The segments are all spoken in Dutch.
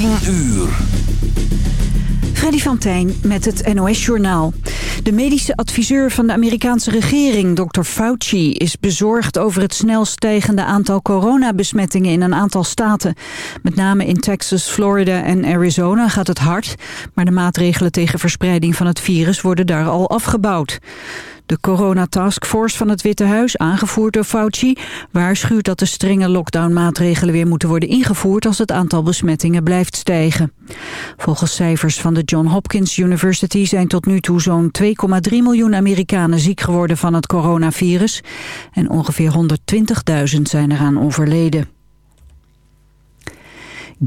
10 uur. Freddy van Tijn met het NOS-journaal. De medische adviseur van de Amerikaanse regering, Dr. Fauci... is bezorgd over het snel stijgende aantal coronabesmettingen in een aantal staten. Met name in Texas, Florida en Arizona gaat het hard... maar de maatregelen tegen verspreiding van het virus worden daar al afgebouwd. De corona-taskforce van het Witte Huis, aangevoerd door Fauci... waarschuwt dat de strenge lockdownmaatregelen weer moeten worden ingevoerd... als het aantal besmettingen blijft stijgen. Volgens cijfers van de John Hopkins University... zijn tot nu toe zo'n 2,3 miljoen Amerikanen ziek geworden van het coronavirus... en ongeveer 120.000 zijn eraan overleden.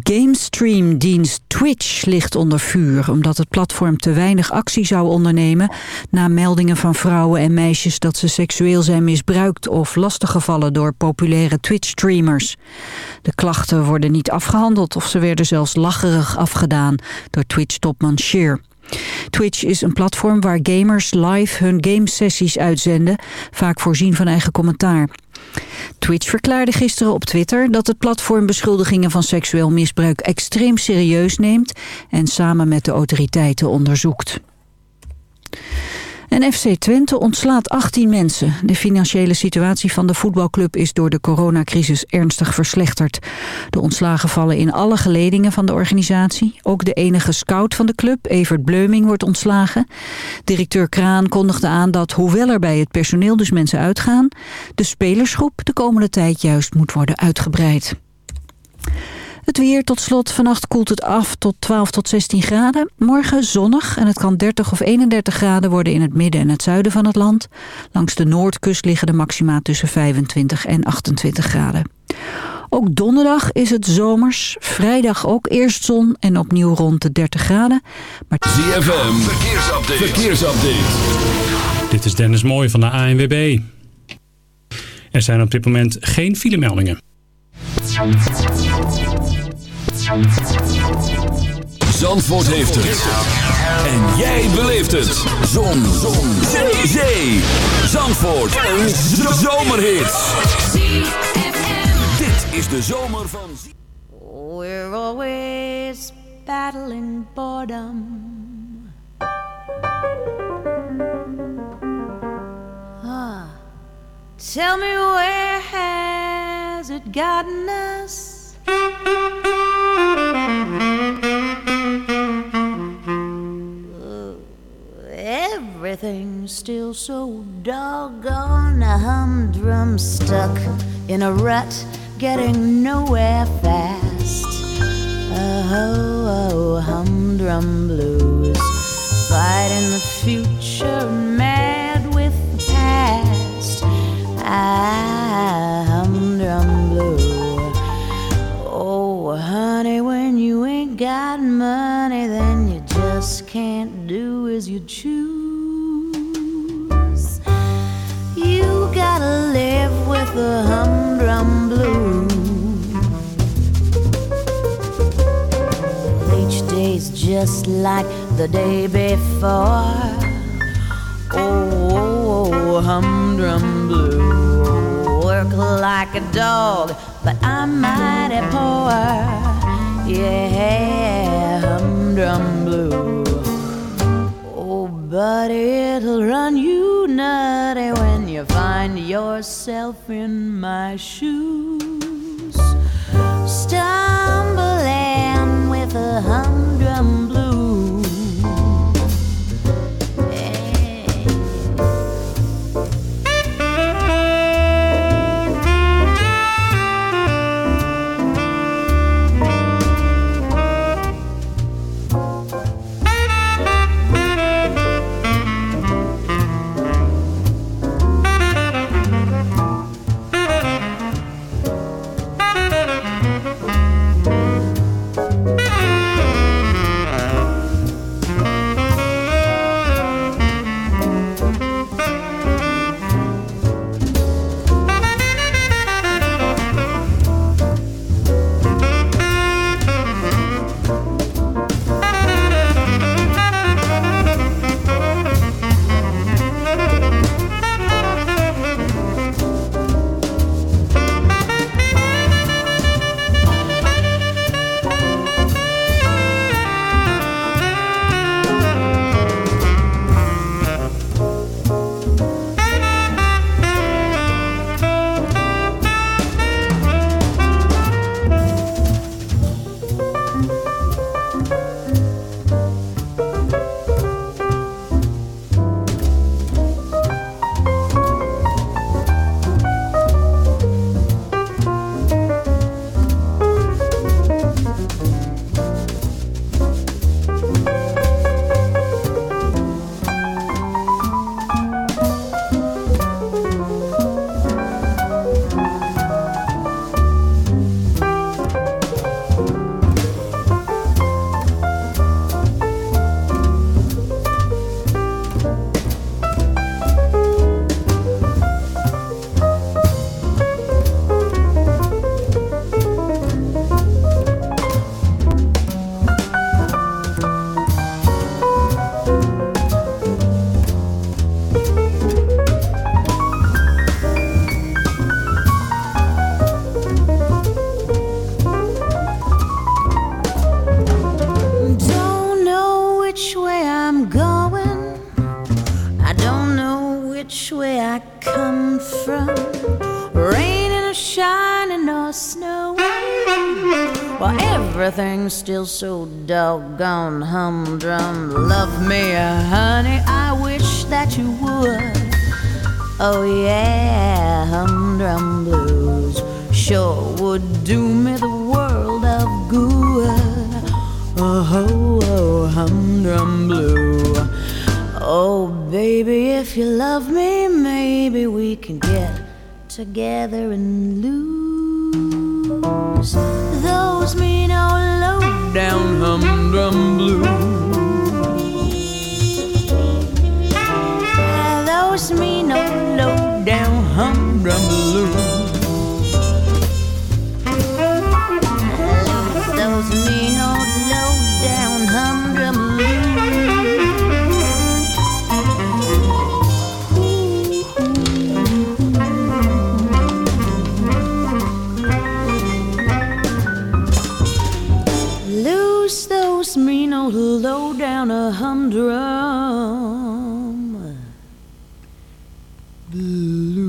Gamestream-dienst Twitch ligt onder vuur... omdat het platform te weinig actie zou ondernemen... na meldingen van vrouwen en meisjes dat ze seksueel zijn misbruikt... of lastiggevallen door populaire Twitch-streamers. De klachten worden niet afgehandeld of ze werden zelfs lacherig afgedaan... door Twitch-topman Sheer. Twitch is een platform waar gamers live hun gamesessies uitzenden... vaak voorzien van eigen commentaar. Twitch verklaarde gisteren op Twitter dat het platform beschuldigingen van seksueel misbruik extreem serieus neemt en samen met de autoriteiten onderzoekt. En FC Twente ontslaat 18 mensen. De financiële situatie van de voetbalclub is door de coronacrisis ernstig verslechterd. De ontslagen vallen in alle geledingen van de organisatie. Ook de enige scout van de club, Evert Bleuming, wordt ontslagen. Directeur Kraan kondigde aan dat, hoewel er bij het personeel dus mensen uitgaan... de spelersgroep de komende tijd juist moet worden uitgebreid. Het weer tot slot. Vannacht koelt het af tot 12 tot 16 graden. Morgen zonnig en het kan 30 of 31 graden worden in het midden en het zuiden van het land. Langs de noordkust liggen de maxima tussen 25 en 28 graden. Ook donderdag is het zomers. Vrijdag ook eerst zon en opnieuw rond de 30 graden. Maar... ZFM, verkeersupdate. verkeersupdate. Dit is Dennis Mooij van de ANWB. Er zijn op dit moment geen filemeldingen. Zandvoort heeft het. En jij beleeft het. Zon. Zon. Zee. Zee. Zandvoort. Een zomerhit. Dit is de zomer van... We're always battling boredom. Ah. Tell me where has it gotten us? Everything's still so doggone humdrum stuck in a rut, getting nowhere fast. Oh, oh humdrum blues, fighting the future, mad with the past. Ah, humdrum blue. Oh, honey, when got money, then you just can't do as you choose. You gotta live with the humdrum blues. Each day's just like the day before. Oh, oh, humdrum blue. Work like a dog, but I'm mighty poor. Yeah, humdrum blue. Oh, but it'll run you nutty when you find yourself in my shoes. Stumbling with a humdrum blue. So doggone humdrum. Love me, honey, I wish that you would. Oh, yeah, humdrum blues sure would do me the world of good. Oh, oh, humdrum blue. Oh, baby, if you love me, maybe we can get together and lose Those mean old low down a humdrum blue.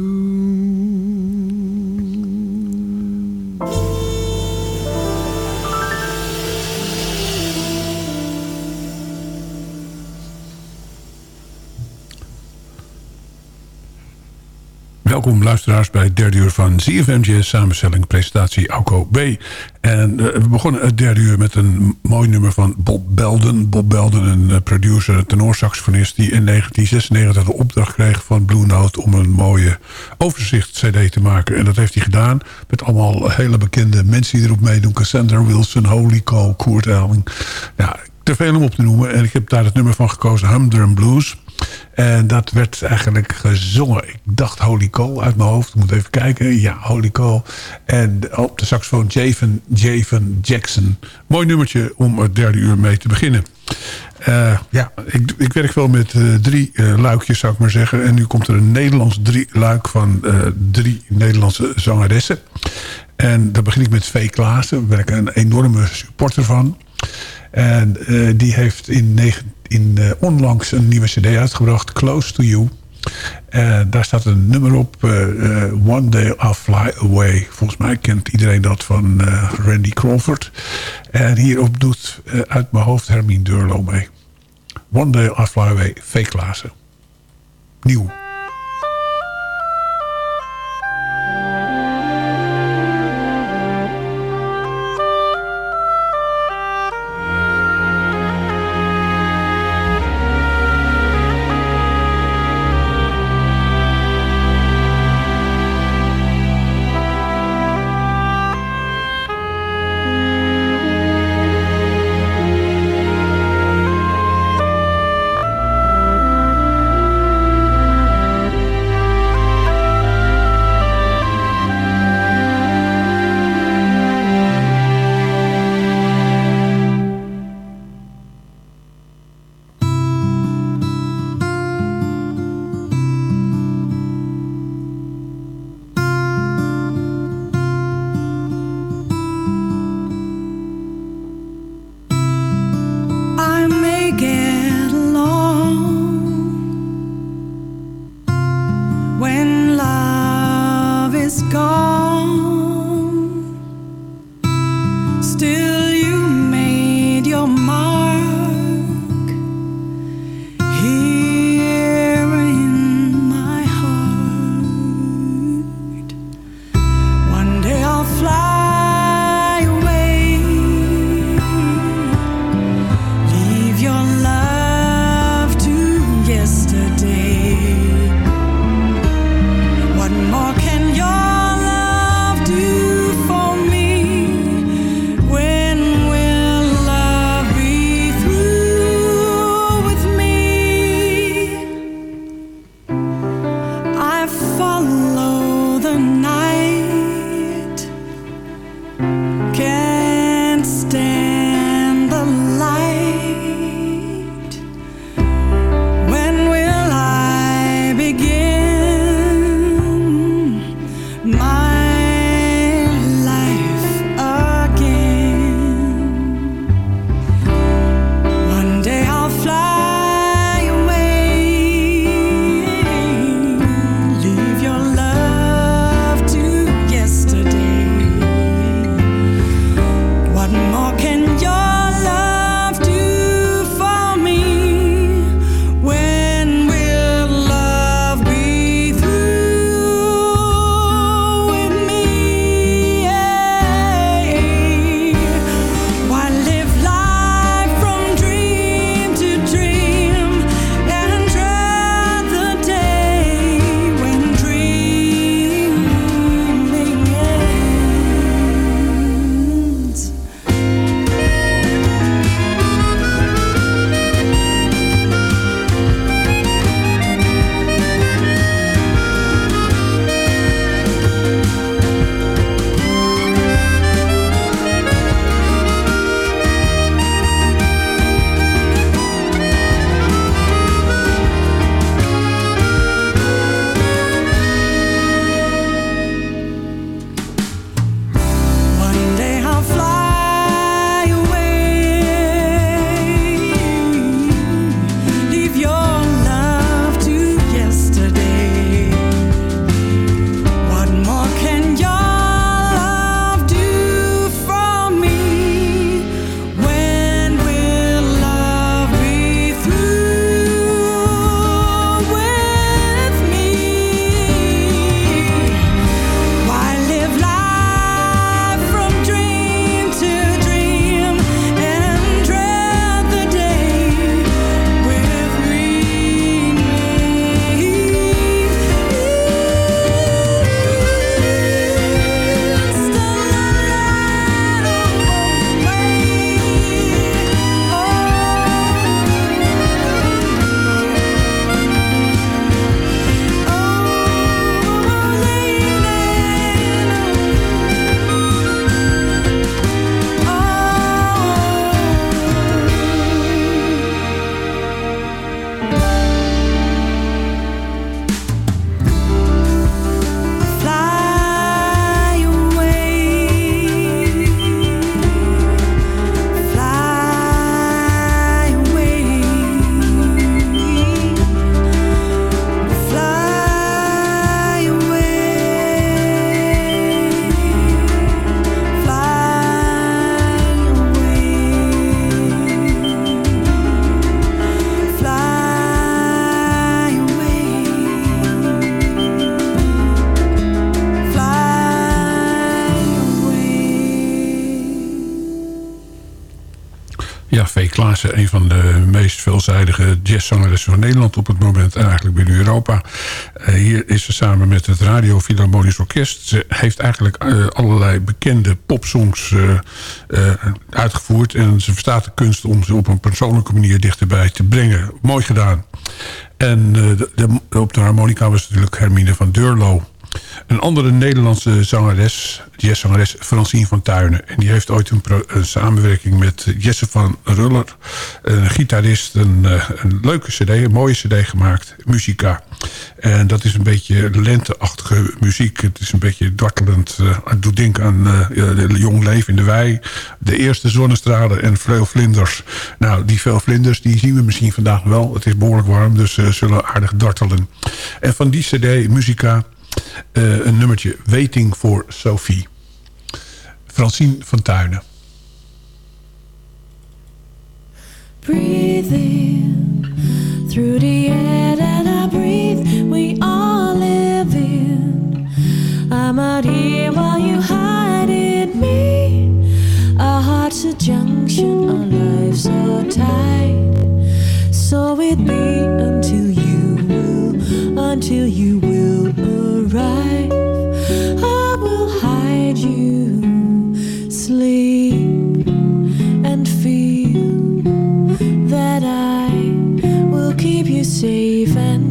Welkom luisteraars bij het derde uur van ZFM samenstelling presentatie Auko B. En eh, we begonnen het derde uur met een mooi nummer van Bob Belden. Bob Belden, een eh, producer, een tenorsaxofonist... die in 1996 de opdracht kreeg van Blue Note... om een mooie overzicht-cd te maken. En dat heeft hij gedaan met allemaal hele bekende mensen die erop meedoen. Cassandra Wilson, Holy Cole, Kurt Elling. Ja, te veel om op te noemen. En ik heb daar het nummer van gekozen, Humdrum Blues... En dat werd eigenlijk gezongen. Ik dacht Holy Cole uit mijn hoofd. Ik moet even kijken. Ja, Holy Cole. En op de saxofoon Javen, Javen Jackson. Mooi nummertje om het derde uur mee te beginnen. Uh, ja, ik, ik, werk wel met uh, drie uh, luikjes, zou ik maar zeggen. En nu komt er een Nederlands drie luik van drie Nederlandse zangeressen. En dan begin ik met V. Klaassen. Daar ben ik een enorme supporter van. En die heeft in 19 in uh, onlangs een nieuwe cd uitgebracht, Close to You. Uh, daar staat een nummer op, uh, One Day I'll Fly Away. Volgens mij kent iedereen dat van Randy Crawford. En hierop doet uit mijn hoofd Hermine Durlo mee. One Day I'll Fly Away, V. Klaassen. Nieuw. Een van de meest veelzijdige jazzzangeressen van Nederland op het moment. En eigenlijk binnen Europa. Uh, hier is ze samen met het Radio Philharmonisch Orkest. Ze heeft eigenlijk uh, allerlei bekende popsongs uh, uitgevoerd. En ze verstaat de kunst om ze op een persoonlijke manier dichterbij te brengen. Mooi gedaan. En de, op de harmonica was natuurlijk Hermine van Deurlo. Een andere Nederlandse zangeres, jazzzangeres Francine van Tuinen. En die heeft ooit een, samenwerking met Jesse van Ruller. Een gitarist, een, eh, een, leuke cd, een mooie cd gemaakt. Musica. En dat is een beetje lenteachtige muziek. Het is een beetje dartelend. Uh, het doet denken aan uh, Jong Leven in de Wei. De eerste zonnestralen en veel vlinders. Nou, die veel vlinders die zien we misschien vandaag wel. Het is behoorlijk warm, dus ze zullen aardig dartelen. En van die cd, Musica... Uh, een nummertje Waiting for Sophie. Francine van Tuinen. Breathe in through the air that I breathe. We all live in. I'm out here while you hide in me. Our hearts a junction, our lives are tied. So it be until you will, until you will I will hide you, sleep, and feel that I will keep you safe and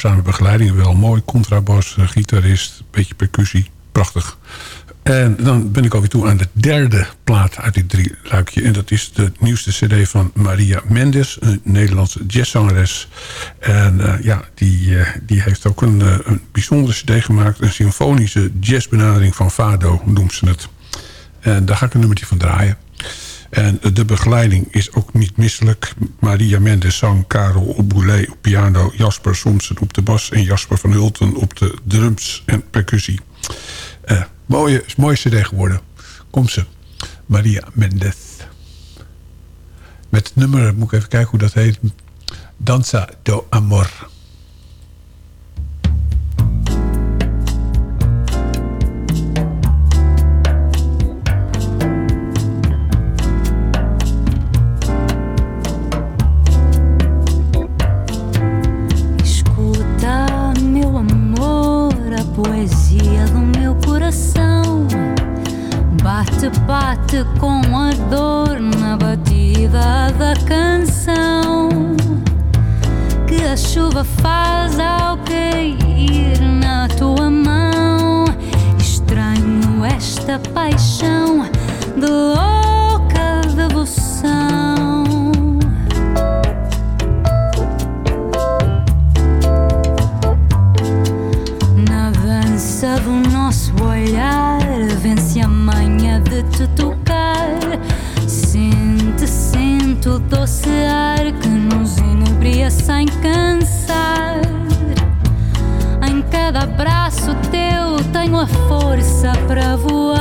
spaarzame begeleiding, wel mooi. Contrabas, eh, gitarist, beetje percussie. Prachtig. En dan ben ik alweer toe aan de derde plaat uit die drie luikje. En dat is de nieuwste cd van Maria Mendes, een Nederlandse jazzzangeres. En uh, ja, die, uh, die heeft ook een, een bijzondere cd gemaakt. Een symfonische jazzbenadering van Fado, noemt ze het. En daar ga ik een nummertje van draaien. En de begeleiding is ook niet misselijk. Maria Mendes zang, Karel op Boulet op piano... Jasper Somsen op de bas en Jasper van Hulten op de drums en percussie. Uh, mooie, mooie cd geworden. Kom ze. Maria Mendes. Met het nummer, moet ik even kijken hoe dat heet. Danza do Amor. Chuva faz ao cair na tua mão. Estranho esta paixão de louca devoção. Na dança do nosso olhar vence a manha de te tocar. pra voar.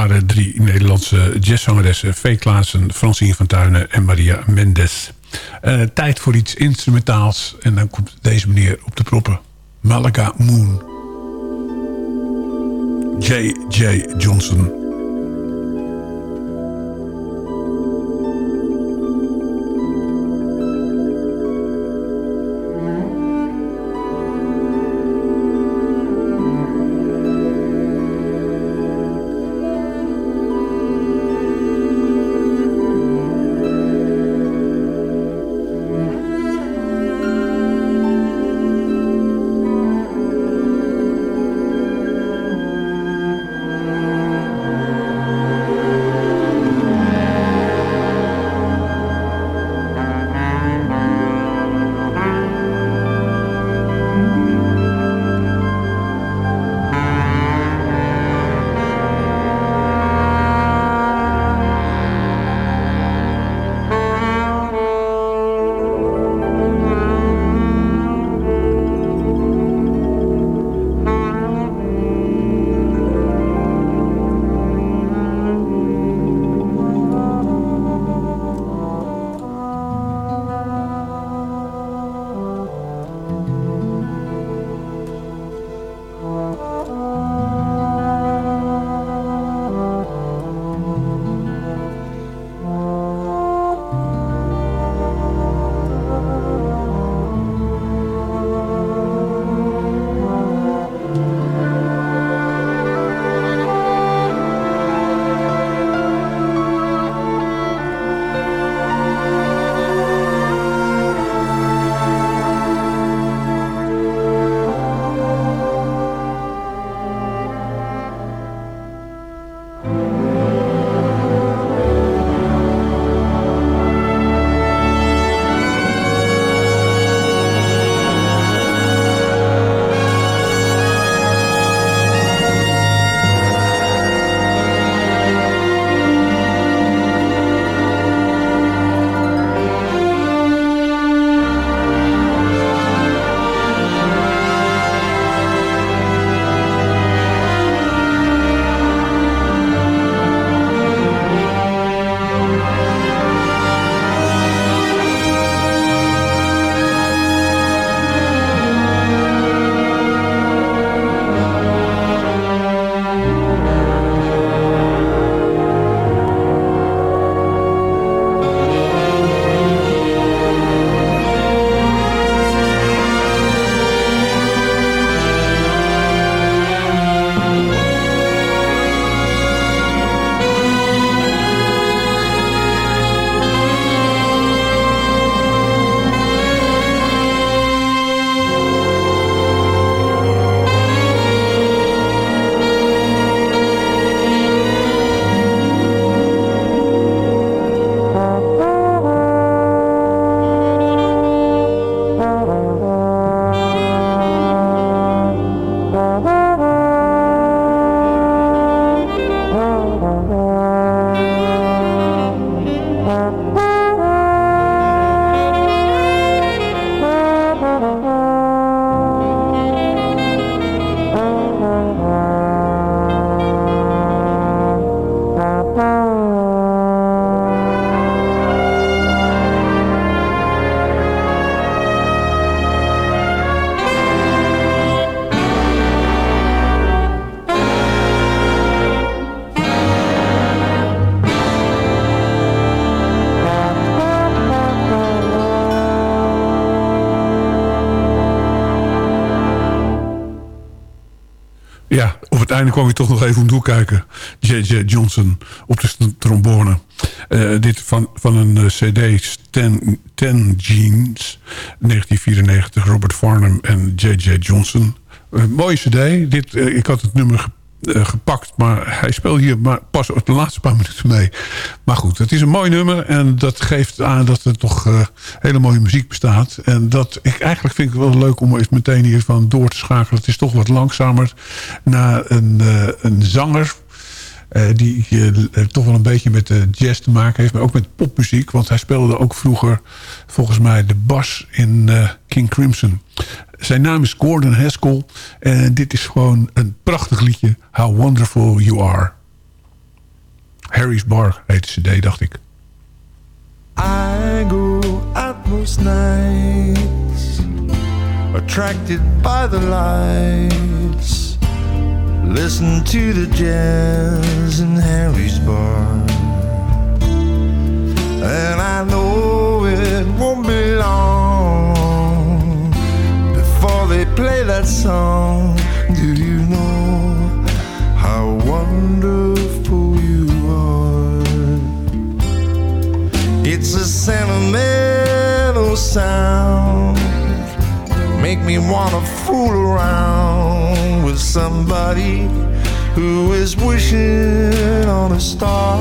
Waren drie Nederlandse jazzzangeressen. V. Klaassen, Francine van Tuinen en Maria Mendes. Eh, tijd voor iets instrumentaals. En dan komt deze meneer op de proppen. Malaga Moon. J.J. Johnson. Even om doorkijken. J.J. Johnson op de trombone. Uh, dit van, van een uh, cd, Ten, Ten Jeans, 1994, Robert Farnham en J.J. Johnson. Uh, mooie cd. Dit, ik had het nummer uh, gepakt. Maar hij speelt hier maar pas de laatste paar minuten mee. Maar goed, het is een mooi nummer. En dat geeft aan dat er toch uh, hele mooie muziek bestaat. En dat ik eigenlijk vind ik wel leuk om eens meteen hiervan door te schakelen. Het is toch wat langzamer naar een, uh, een zanger. Die toch wel een beetje met jazz te maken heeft. Maar ook met popmuziek. Want hij speelde ook vroeger volgens mij de bas in King Crimson. Zijn naam is Gordon Haskell. En dit is gewoon een prachtig liedje. How Wonderful You Are. Harry's Bar heet de cd, dacht ik. I go out most nights, attracted by the lights. Listen to the jazz in Harry's bar. And I know it won't be long before they play that song. Do you know how wonderful you are? It's a sentimental sound. Make me wanna fool around somebody who is wishing on a star.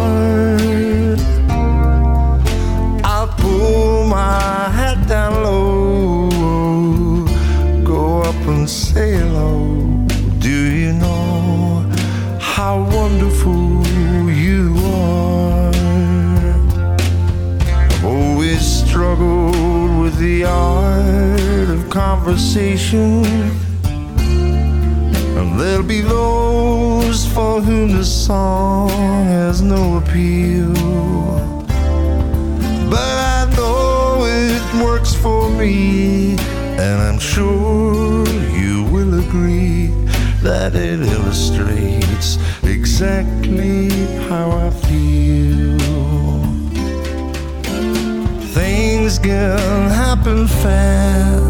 I'll pull my hat down low, go up and say hello. Do you know how wonderful you are? I've always struggled with the art of conversation. There'll be those for whom the song has no appeal. But I know it works for me, and I'm sure you will agree that it illustrates exactly how I feel. Things can happen fast.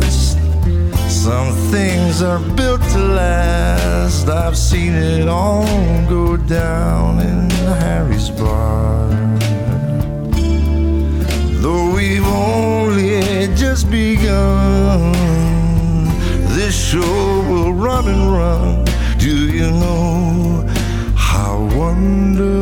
Some things are built to last. I've seen it all go down in Harry's bar. Though we've only just begun, this show will run and run. Do you know how wonderful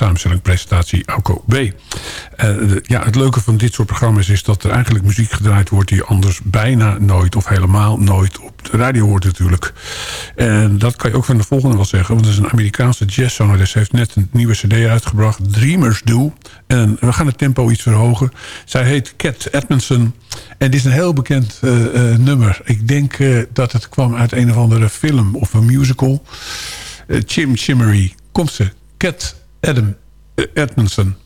samenstelling, presentatie, Auko B. Eh, ja, het leuke van dit soort programma's is dat er eigenlijk muziek gedraaid wordt... die anders bijna nooit of helemaal nooit op de radio hoort natuurlijk. En dat kan je ook van de volgende wel zeggen. Want het is een Amerikaanse jazzzangeres. Heeft net een nieuwe cd uitgebracht, Dreamers Do. En we gaan het tempo iets verhogen. Zij heet Cat Edmondson. En dit is een heel bekend eh, eh, nummer. Ik denk dat het kwam uit een of andere film of een musical... Chim Chimmery. Komt ze. Cat Adam Edmondson.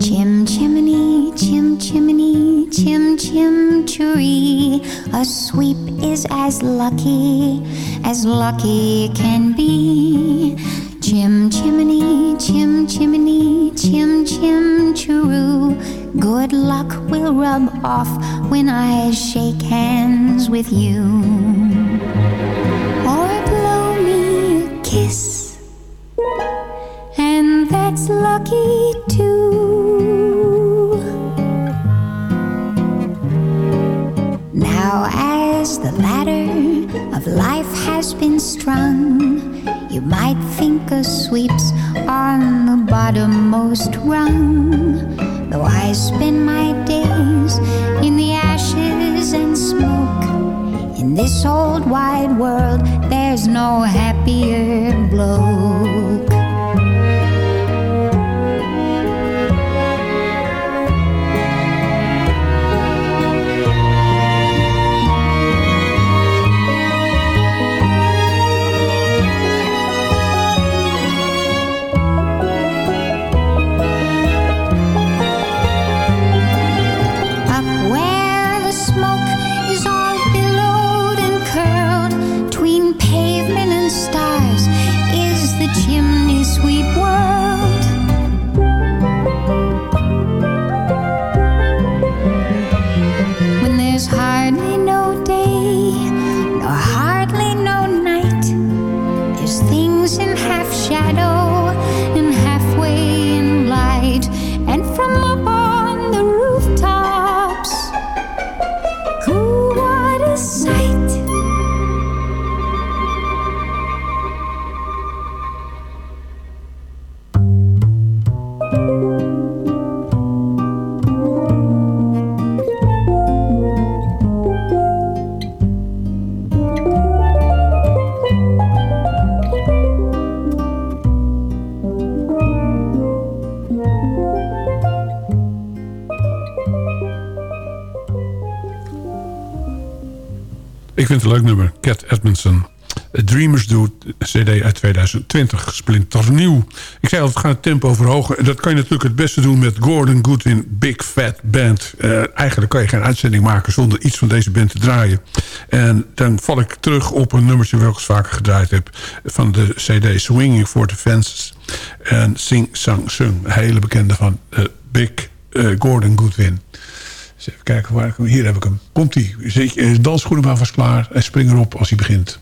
Chim chimney, chim chimney, chim chim tree. A sweep is as lucky as lucky can be. Chim chimney, chim chimney, chim chim chiroo. Good luck will rub off when I shake hands with you. Or blow me a kiss, and that's lucky too. Now, as the ladder of life has been strung, you might think a sweep's on the bottommost rung. Though I spend my days in the ashes and smoke, in this old wide world, there's no happier bloke. Ik vind het een leuk nummer. Cat Edmondson. Dreamers Do, cd uit 2020, splinternieuw. Ik zei al, we gaan het tempo verhogen. En dat kan je natuurlijk het beste doen met Gordon Goodwin Big Fat Band. Eh, eigenlijk kan je geen uitzending maken zonder iets van deze band te draaien. En dan val ik terug op een nummertje dat ik vaker gedraaid heb... van de cd Swinging for the Fences. En Sing Sang Sung, een hele bekende van eh, Big eh, Gordon Goodwin. Kijken, waar ik hem... hier heb ik hem. Zet je- eh, Dansschoenen maar vast klaar en spring erop als hij begint.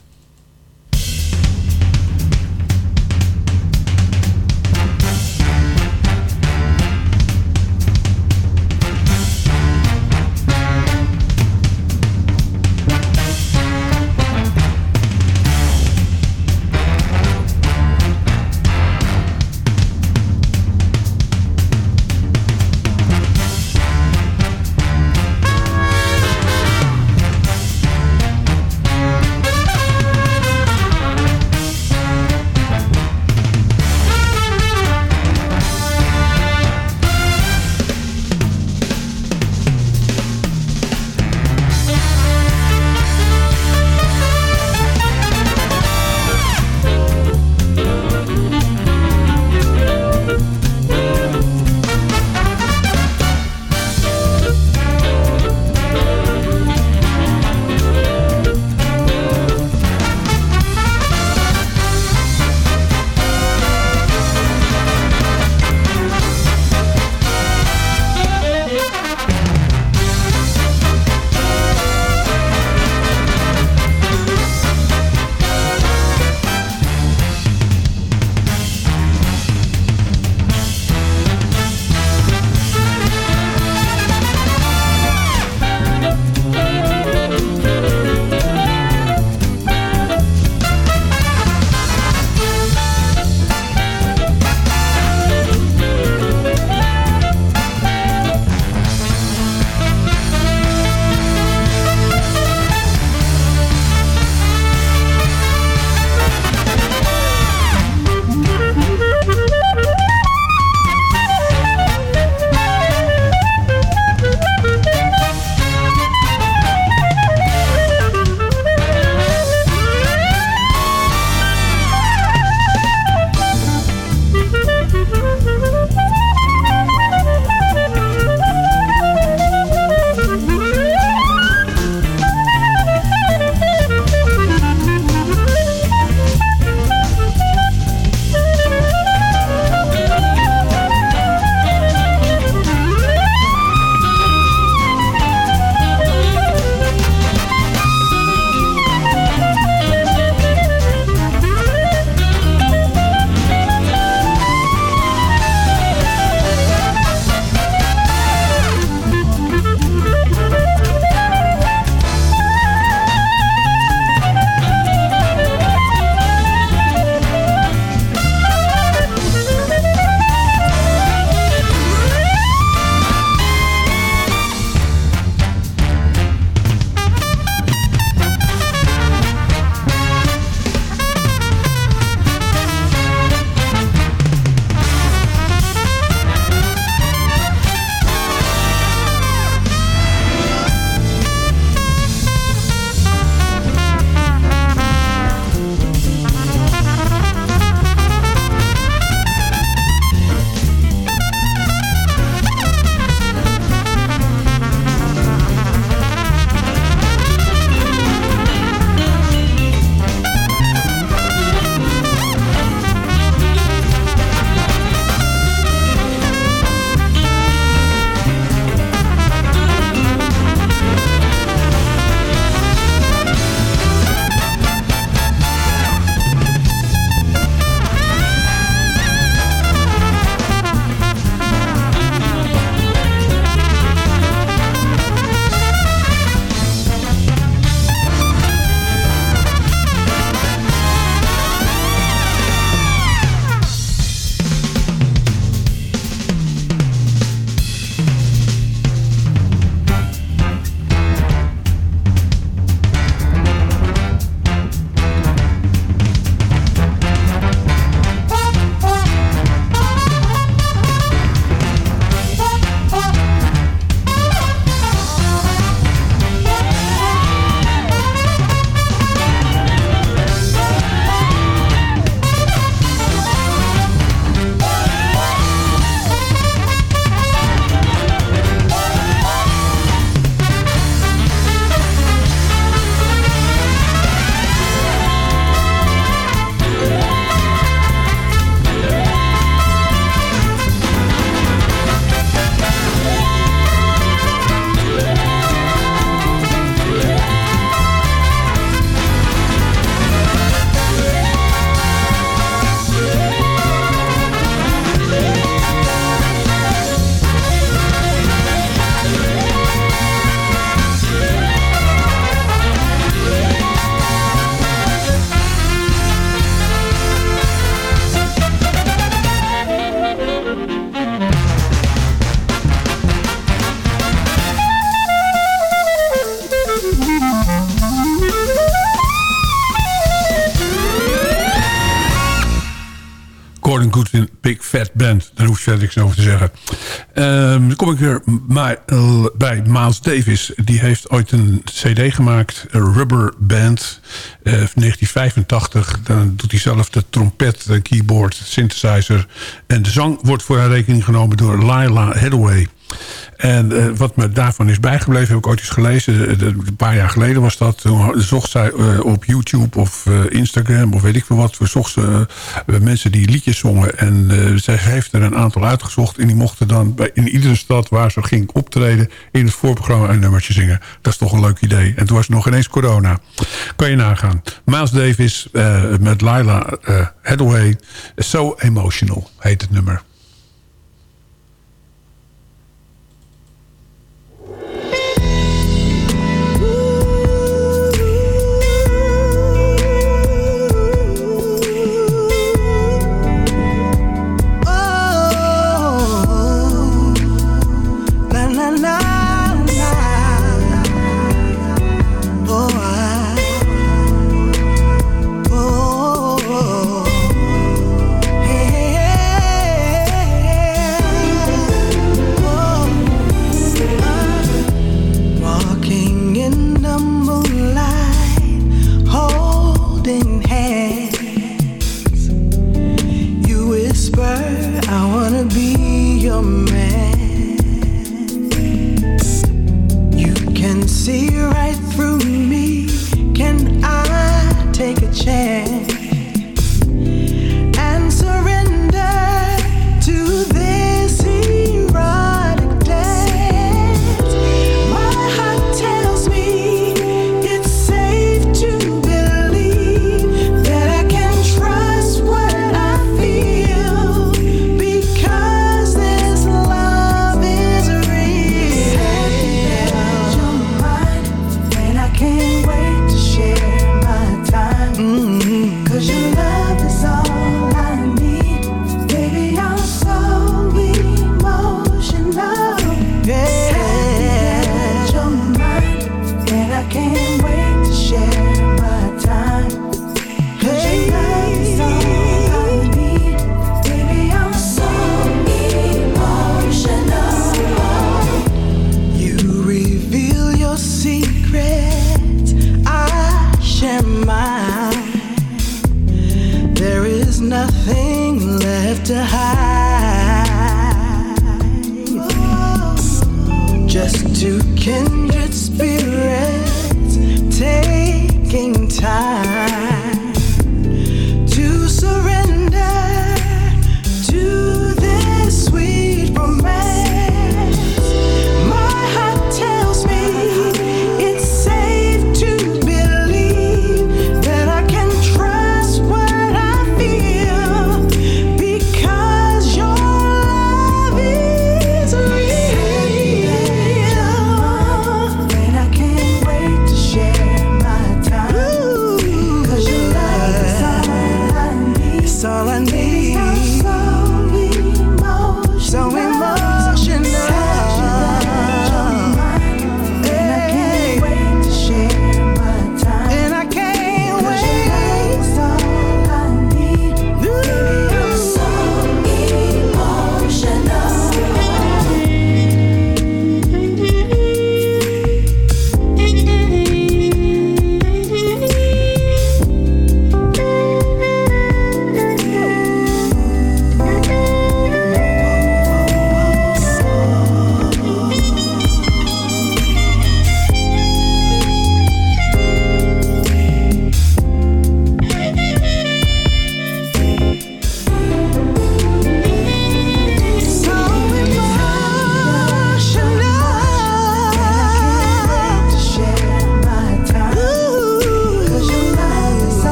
Maar, eh, bij Miles Davis. Die heeft ooit een cd gemaakt. Rubber Band. eh, 1985. Dan doet hij zelf de trompet, de keyboard, synthesizer. En de zang wordt voor haar rekening genomen door Lila Hathaway. En eh, wat me daarvan is bijgebleven, heb ik ooit eens gelezen. eh, een paar jaar geleden was dat. Toen zocht zij eh, op YouTube of Instagram of weet ik veel wat. Zocht ze eh, mensen die liedjes zongen. En zij heeft er een aantal uitgezocht. En die mochten dan in iedere stad waar ze ging optreden... in het voorprogramma een nummertje zingen. Dat is toch een leuk idee. En toen was nog ineens corona. Kan je nagaan. Miles Davis met Lila Hathaway. So Emotional heet het nummer.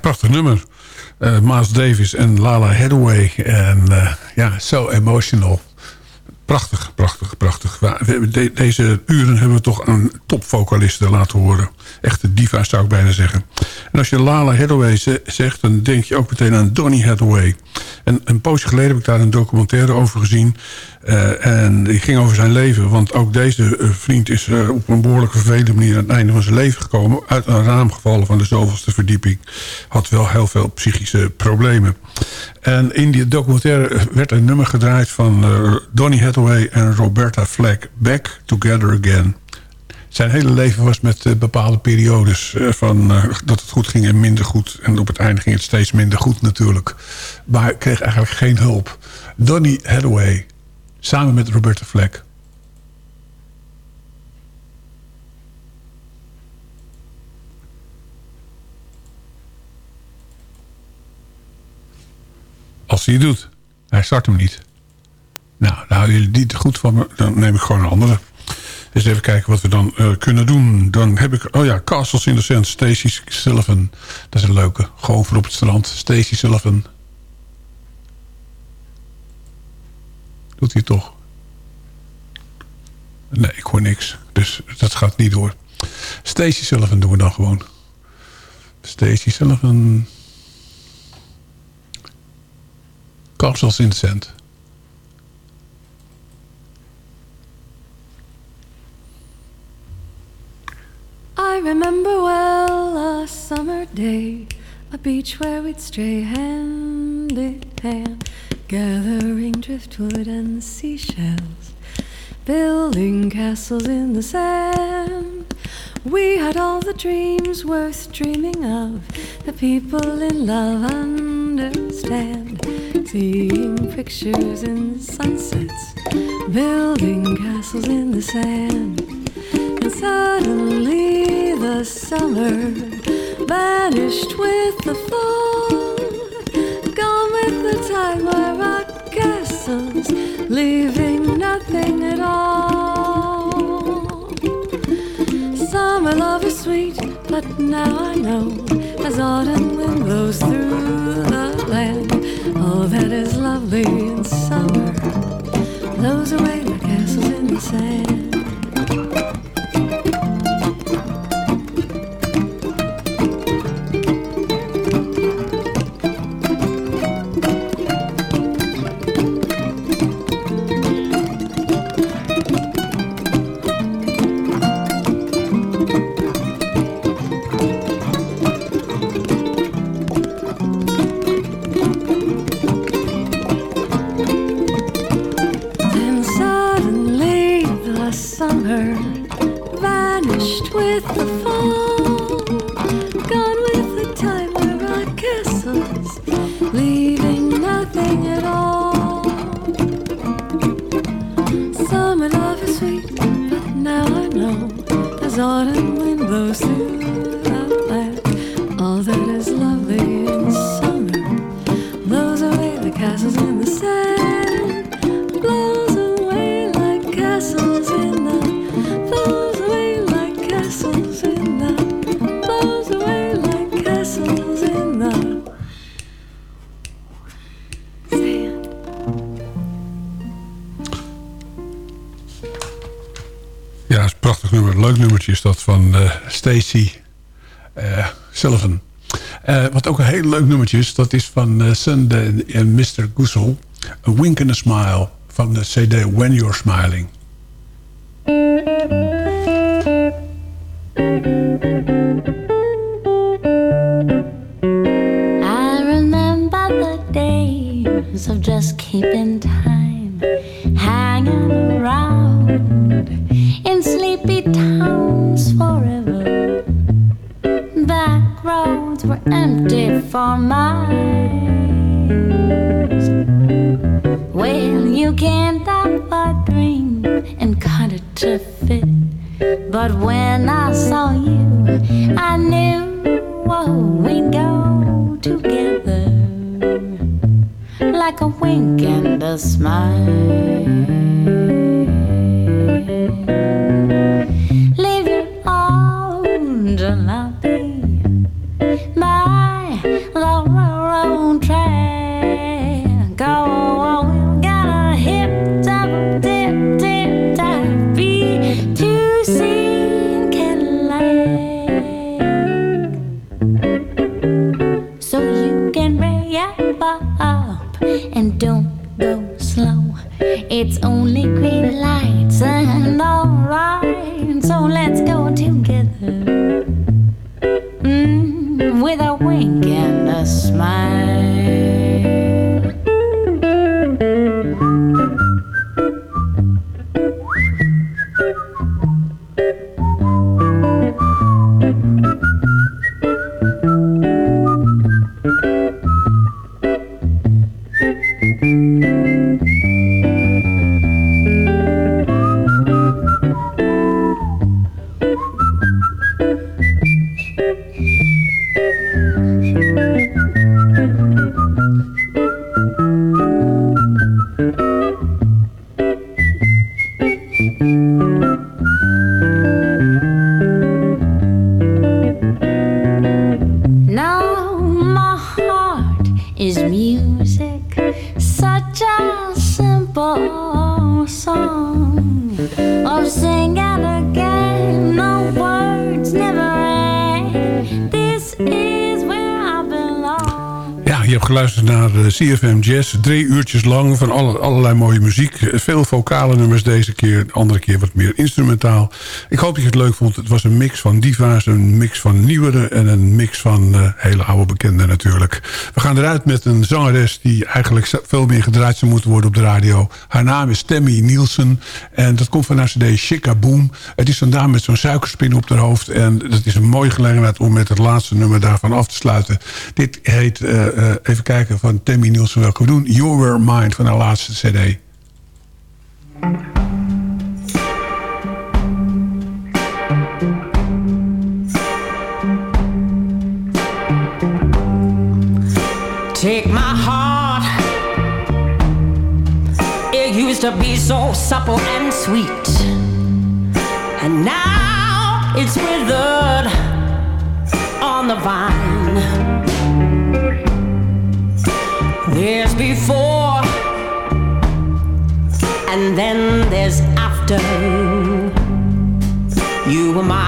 Prachtig nummer. Eh Miles Davis en Lala Hathaway. En eh, ja, so emotional. Prachtig, prachtig, prachtig. Deze uren hebben we toch aan topvocalisten laten horen. Echte diva's zou ik bijna zeggen. En als je Lala Hathaway ze- zegt, dan denk je ook meteen aan Donny Hathaway. En een poosje geleden heb ik daar een documentaire over gezien. Eh, en die ging over zijn leven. Want ook deze eh, vriend is eh, op een behoorlijk vervelende manier... aan het einde van zijn leven gekomen. Uit een raam gevallen van de zoveelste verdieping. Had wel heel veel psychische problemen. En in die documentaire werd een nummer gedraaid van eh, Donny Hathaway en Roberta Flack. Back Together Again. Zijn hele leven was met bepaalde periodes van dat het goed ging en minder goed. En op het einde ging het steeds minder goed natuurlijk. Maar hij kreeg eigenlijk geen hulp. Donny Hathaway, samen met Roberta Flack. Als hij het doet. Hij start hem niet. Nou, nou houden jullie die te goed van me. Dan neem ik gewoon een andere. Dus even kijken wat we dan eh, kunnen doen. Dan heb ik, oh ja, Castles in the Sand, Stacey Sullivan. Dat is een leuke. Gewoon voor op het strand. Stacey Sullivan. Doet hij toch? Nee, ik hoor niks. Dus dat gaat niet door. Stacey Sullivan doen we dan gewoon. Stacey Sullivan. Castles in the Sand. I remember well a summer day, a beach where we'd stray hand in hand, gathering driftwood and seashells, building castles in the sand. We had all the dreams worth dreaming of, the people in love understand, seeing pictures in sunsets, building castles in the sand. And suddenly the summer vanished with the fall. The time where our castles, leaving nothing at all. Summer love is sweet, but now I know as autumn wind blows through the land, all that is lovely in summer blows away like castles in the sand. Leuk nummertje is dat van eh Stacey eh, Sullivan. Eh, wat ook een heel leuk nummertje is, dat is van Sunday en Mr. Goosel. A Wink and a Smile van de CD When You're Smiling. I remember the days of just keeping time, were empty for miles. Well, you can't have a dream and cut it to fit. But when I saw you, I knew oh, we'd go together like a wink and a smile. Leave your arms and don't go slow. It's only green lights and alright, so let's go together. Mm, with a wink and a smile. CFM Jazz. Drie uurtjes lang van alle, allerlei mooie muziek. Veel vocale nummers deze keer. De andere keer wat meer instrumentaal. Ik hoop dat je het leuk vond. Het was een mix van diva's, een mix van nieuwere... en een mix van eh, hele oude bekenden natuurlijk. We gaan eruit met een zangeres... die eigenlijk veel meer gedraaid zou moeten worden op de radio. Haar naam is Tammy Nielsen. En dat komt van haar cd Chica Boom. Het is een dame met zo'n suikerspin op haar hoofd. En dat is een mooie gelegenheid om met het laatste nummer daarvan af te sluiten. Dit heet, eh, eh, even kijken, van Tammy Nielsen welke we doen. You Were Mine van haar laatste cd. Take my heart. It used to be so supple and sweet. And now it's withered on the vine. There's before, and then there's after. You were mine.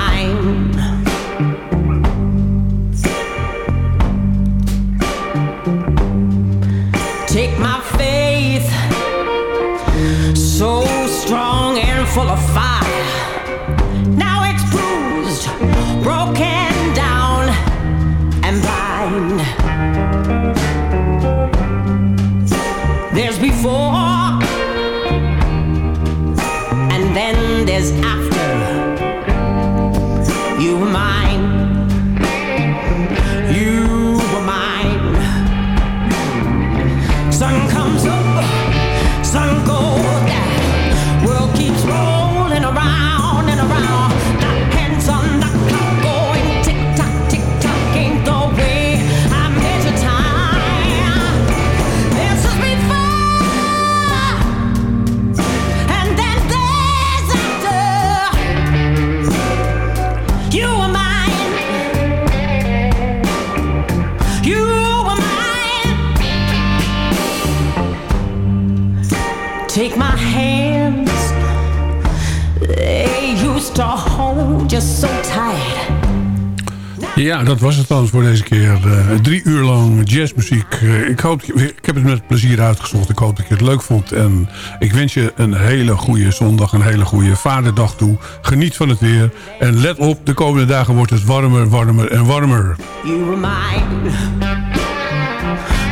Ja, dat was het dan voor deze keer. Eh, drie uur lang jazzmuziek. Eh, ik, hoop, ik heb het met plezier uitgezocht. Ik hoop dat je het leuk vond. En ik wens je een hele goede zondag. Een hele goede vaderdag toe. Geniet van het weer. En let op, de komende dagen wordt het warmer, warmer en warmer. You were mine.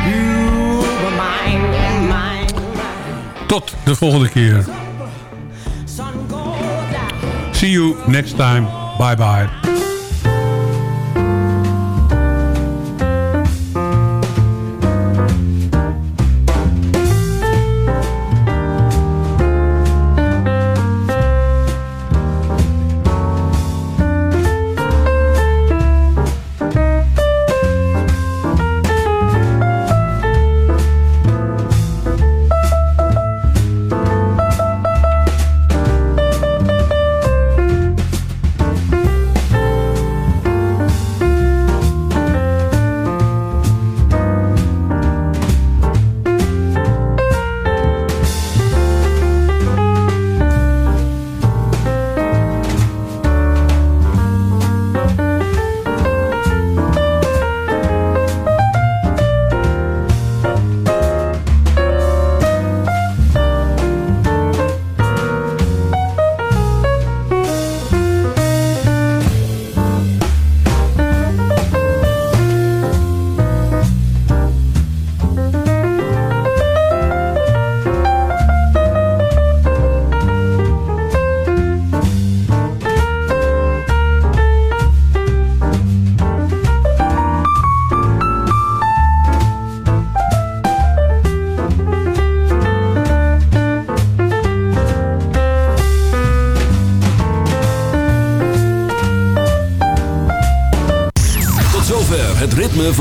You were mine, mine. Tot de volgende keer. See you next time. Bye bye.